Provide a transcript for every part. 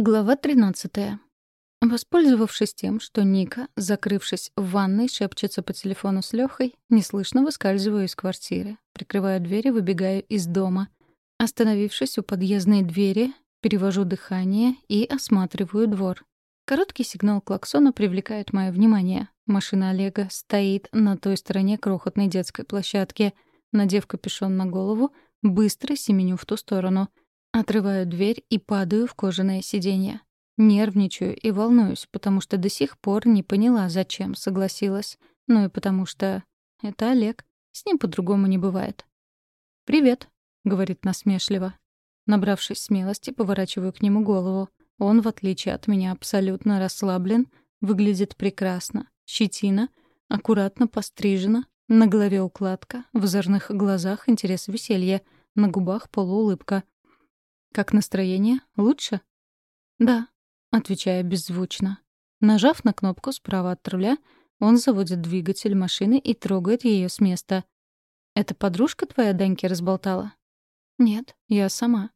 Глава 13. Воспользовавшись тем, что Ника, закрывшись в ванной, шепчется по телефону с Лёхой, неслышно выскальзываю из квартиры, прикрываю дверь и выбегаю из дома. Остановившись у подъездной двери, перевожу дыхание и осматриваю двор. Короткий сигнал клаксона привлекает мое внимание. Машина Олега стоит на той стороне крохотной детской площадки. Надев капюшон на голову, быстро семеню в ту сторону — Отрываю дверь и падаю в кожаное сиденье. Нервничаю и волнуюсь, потому что до сих пор не поняла, зачем согласилась. Ну и потому что это Олег. С ним по-другому не бывает. «Привет», — говорит насмешливо. Набравшись смелости, поворачиваю к нему голову. Он, в отличие от меня, абсолютно расслаблен, выглядит прекрасно. Щетина, аккуратно пострижена, на голове укладка, в озорных глазах интерес веселья, на губах полуулыбка — «Как настроение? Лучше?» «Да», — отвечаю беззвучно. Нажав на кнопку справа от руля, он заводит двигатель машины и трогает ее с места. «Это подружка твоя Даньки разболтала?» «Нет, я сама».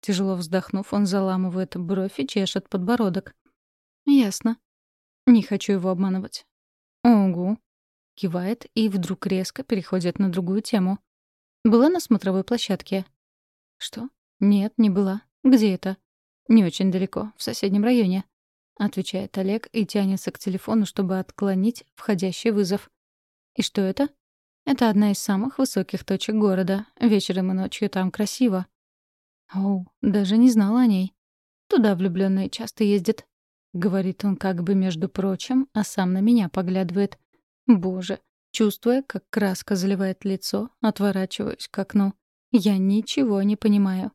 Тяжело вздохнув, он заламывает бровь и чешет подбородок. «Ясно. Не хочу его обманывать». «Угу», — кивает и вдруг резко переходит на другую тему. «Была на смотровой площадке». «Что? «Нет, не была. Где это?» «Не очень далеко, в соседнем районе», — отвечает Олег и тянется к телефону, чтобы отклонить входящий вызов. «И что это?» «Это одна из самых высоких точек города. Вечером и ночью там красиво». «Оу, даже не знала о ней. Туда влюбленные часто ездят», — говорит он как бы между прочим, а сам на меня поглядывает. «Боже». Чувствуя, как краска заливает лицо, отворачиваюсь к окну. Я ничего не понимаю.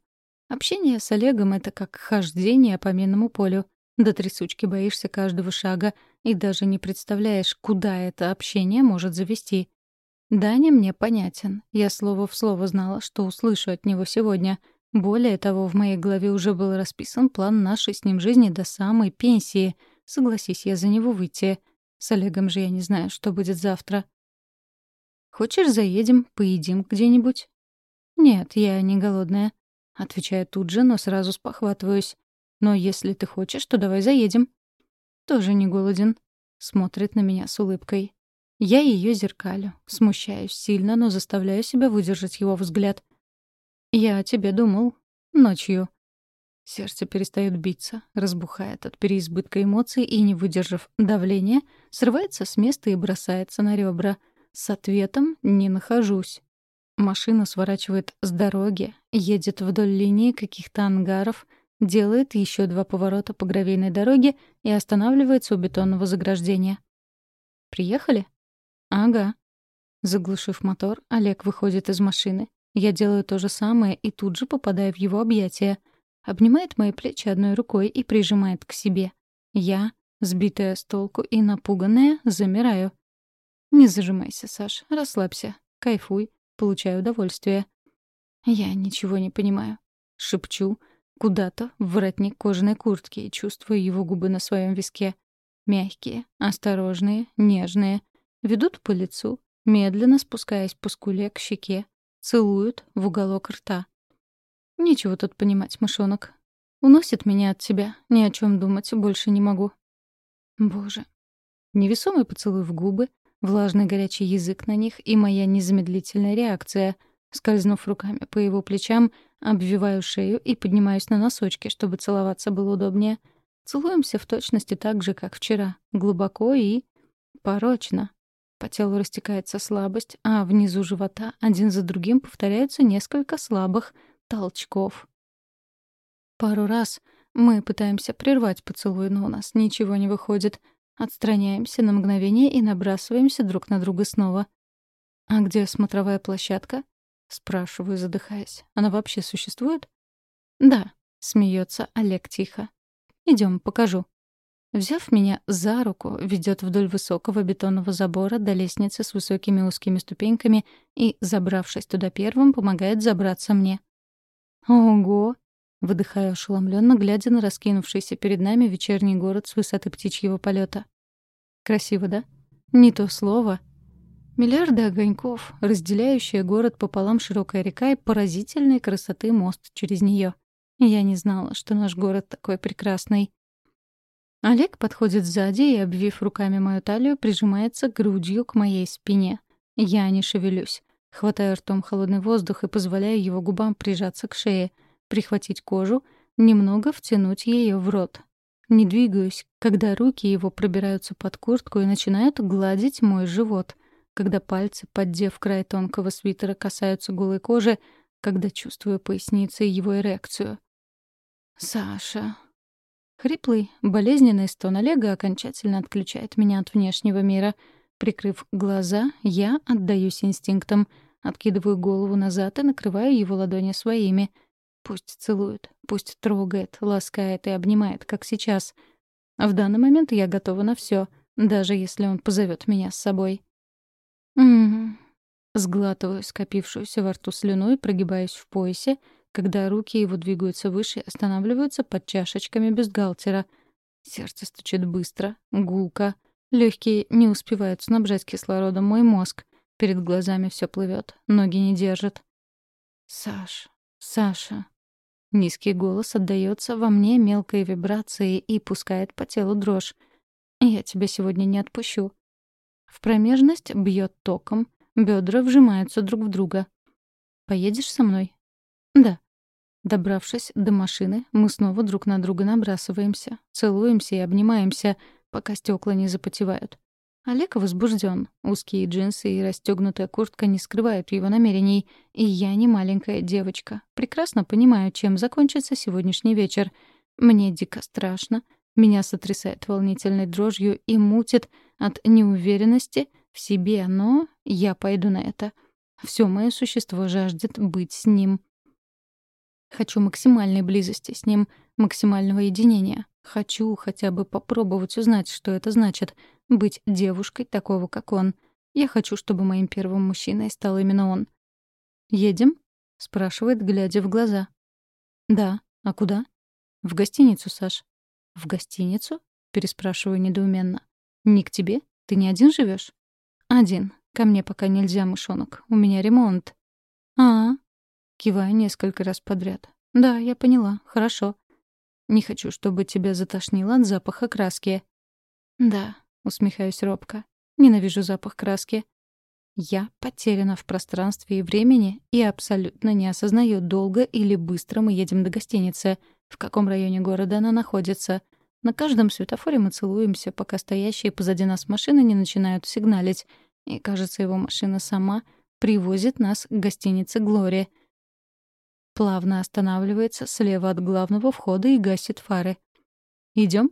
Общение с Олегом — это как хождение по минному полю. До трясучки боишься каждого шага и даже не представляешь, куда это общение может завести. Даня мне понятен. Я слово в слово знала, что услышу от него сегодня. Более того, в моей голове уже был расписан план нашей с ним жизни до самой пенсии. Согласись я за него выйти. С Олегом же я не знаю, что будет завтра. «Хочешь, заедем, поедим где-нибудь?» «Нет, я не голодная. Отвечаю тут же, но сразу спохватываюсь. «Но если ты хочешь, то давай заедем». «Тоже не голоден». Смотрит на меня с улыбкой. Я ее зеркалю. Смущаюсь сильно, но заставляю себя выдержать его взгляд. «Я о тебе думал. Ночью». Сердце перестает биться, разбухает от переизбытка эмоций и, не выдержав давления, срывается с места и бросается на ребра. С ответом не нахожусь. Машина сворачивает с дороги, едет вдоль линии каких-то ангаров, делает еще два поворота по гравийной дороге и останавливается у бетонного заграждения. «Приехали?» «Ага». Заглушив мотор, Олег выходит из машины. Я делаю то же самое и тут же попадаю в его объятия. Обнимает мои плечи одной рукой и прижимает к себе. Я, сбитая с толку и напуганная, замираю. «Не зажимайся, Саш, расслабься, кайфуй получаю удовольствие. Я ничего не понимаю. Шепчу куда-то в воротник кожаной куртки и чувствую его губы на своем виске. Мягкие, осторожные, нежные. Ведут по лицу, медленно спускаясь по скуле к щеке, целуют в уголок рта. Нечего тут понимать, мышонок. Уносит меня от тебя, ни о чем думать больше не могу. Боже. Невесомый поцелуй в губы, Влажный горячий язык на них и моя незамедлительная реакция. Скользнув руками по его плечам, обвиваю шею и поднимаюсь на носочки, чтобы целоваться было удобнее. Целуемся в точности так же, как вчера. Глубоко и... порочно. По телу растекается слабость, а внизу живота один за другим повторяются несколько слабых толчков. Пару раз мы пытаемся прервать поцелуй, но у нас ничего не выходит — Отстраняемся на мгновение и набрасываемся друг на друга снова. «А где смотровая площадка?» — спрашиваю, задыхаясь. «Она вообще существует?» «Да», — смеется Олег тихо. Идем, покажу». Взяв меня за руку, ведет вдоль высокого бетонного забора до лестницы с высокими узкими ступеньками и, забравшись туда первым, помогает забраться мне. «Ого!» Выдыхаю ошеломленно, глядя на раскинувшийся перед нами вечерний город с высоты птичьего полета. Красиво, да? Не то слово. Миллиарды огоньков, разделяющие город пополам широкая река и поразительной красоты мост через нее. Я не знала, что наш город такой прекрасный. Олег подходит сзади и, обвив руками мою талию, прижимается грудью к моей спине. Я не шевелюсь. Хватаю ртом холодный воздух и позволяю его губам прижаться к шее, прихватить кожу, немного втянуть ее в рот. Не двигаюсь, когда руки его пробираются под куртку и начинают гладить мой живот, когда пальцы, поддев край тонкого свитера, касаются голой кожи, когда чувствую поясницей его эрекцию. «Саша...» Хриплый, болезненный стон Олега окончательно отключает меня от внешнего мира. Прикрыв глаза, я отдаюсь инстинктам, откидываю голову назад и накрываю его ладони своими — Пусть целует, пусть трогает, ласкает и обнимает, как сейчас. В данный момент я готова на все, даже если он позовет меня с собой. М-м. Сглатываю скопившуюся во рту слюну и прогибаюсь в поясе, когда руки его двигаются выше и останавливаются под чашечками бюстгальтера. Сердце стучит быстро, гулко. Легкие не успевают снабжать кислородом мой мозг. Перед глазами все плывет, ноги не держат. «Саш, Саша, Низкий голос отдаётся во мне мелкой вибрацией и пускает по телу дрожь. «Я тебя сегодня не отпущу». В промежность бьёт током, бедра вжимаются друг в друга. «Поедешь со мной?» «Да». Добравшись до машины, мы снова друг на друга набрасываемся, целуемся и обнимаемся, пока стекла не запотевают. Олег возбужден. Узкие джинсы и расстегнутая куртка не скрывают его намерений. И я не маленькая девочка. Прекрасно понимаю, чем закончится сегодняшний вечер. Мне дико страшно. Меня сотрясает волнительной дрожью и мутит от неуверенности в себе, но я пойду на это. Все мое существо жаждет быть с ним. Хочу максимальной близости с ним, максимального единения. Хочу хотя бы попробовать узнать, что это значит — быть девушкой такого, как он. Я хочу, чтобы моим первым мужчиной стал именно он. «Едем?» — спрашивает, глядя в глаза. «Да. А куда?» «В гостиницу, Саш». «В гостиницу?» — переспрашиваю недоуменно. «Не к тебе? Ты не один живешь? «Один. Ко мне пока нельзя, мышонок. У меня ремонт». «А, -а Киваю несколько раз подряд. «Да, я поняла. Хорошо. Не хочу, чтобы тебя затошнило от запаха краски». «Да», — усмехаюсь робко. «Ненавижу запах краски». Я потеряна в пространстве и времени и абсолютно не осознаю, долго или быстро мы едем до гостиницы, в каком районе города она находится. На каждом светофоре мы целуемся, пока стоящие позади нас машины не начинают сигналить. И, кажется, его машина сама привозит нас к гостинице «Глория», Плавно останавливается слева от главного входа и гасит фары. Идем?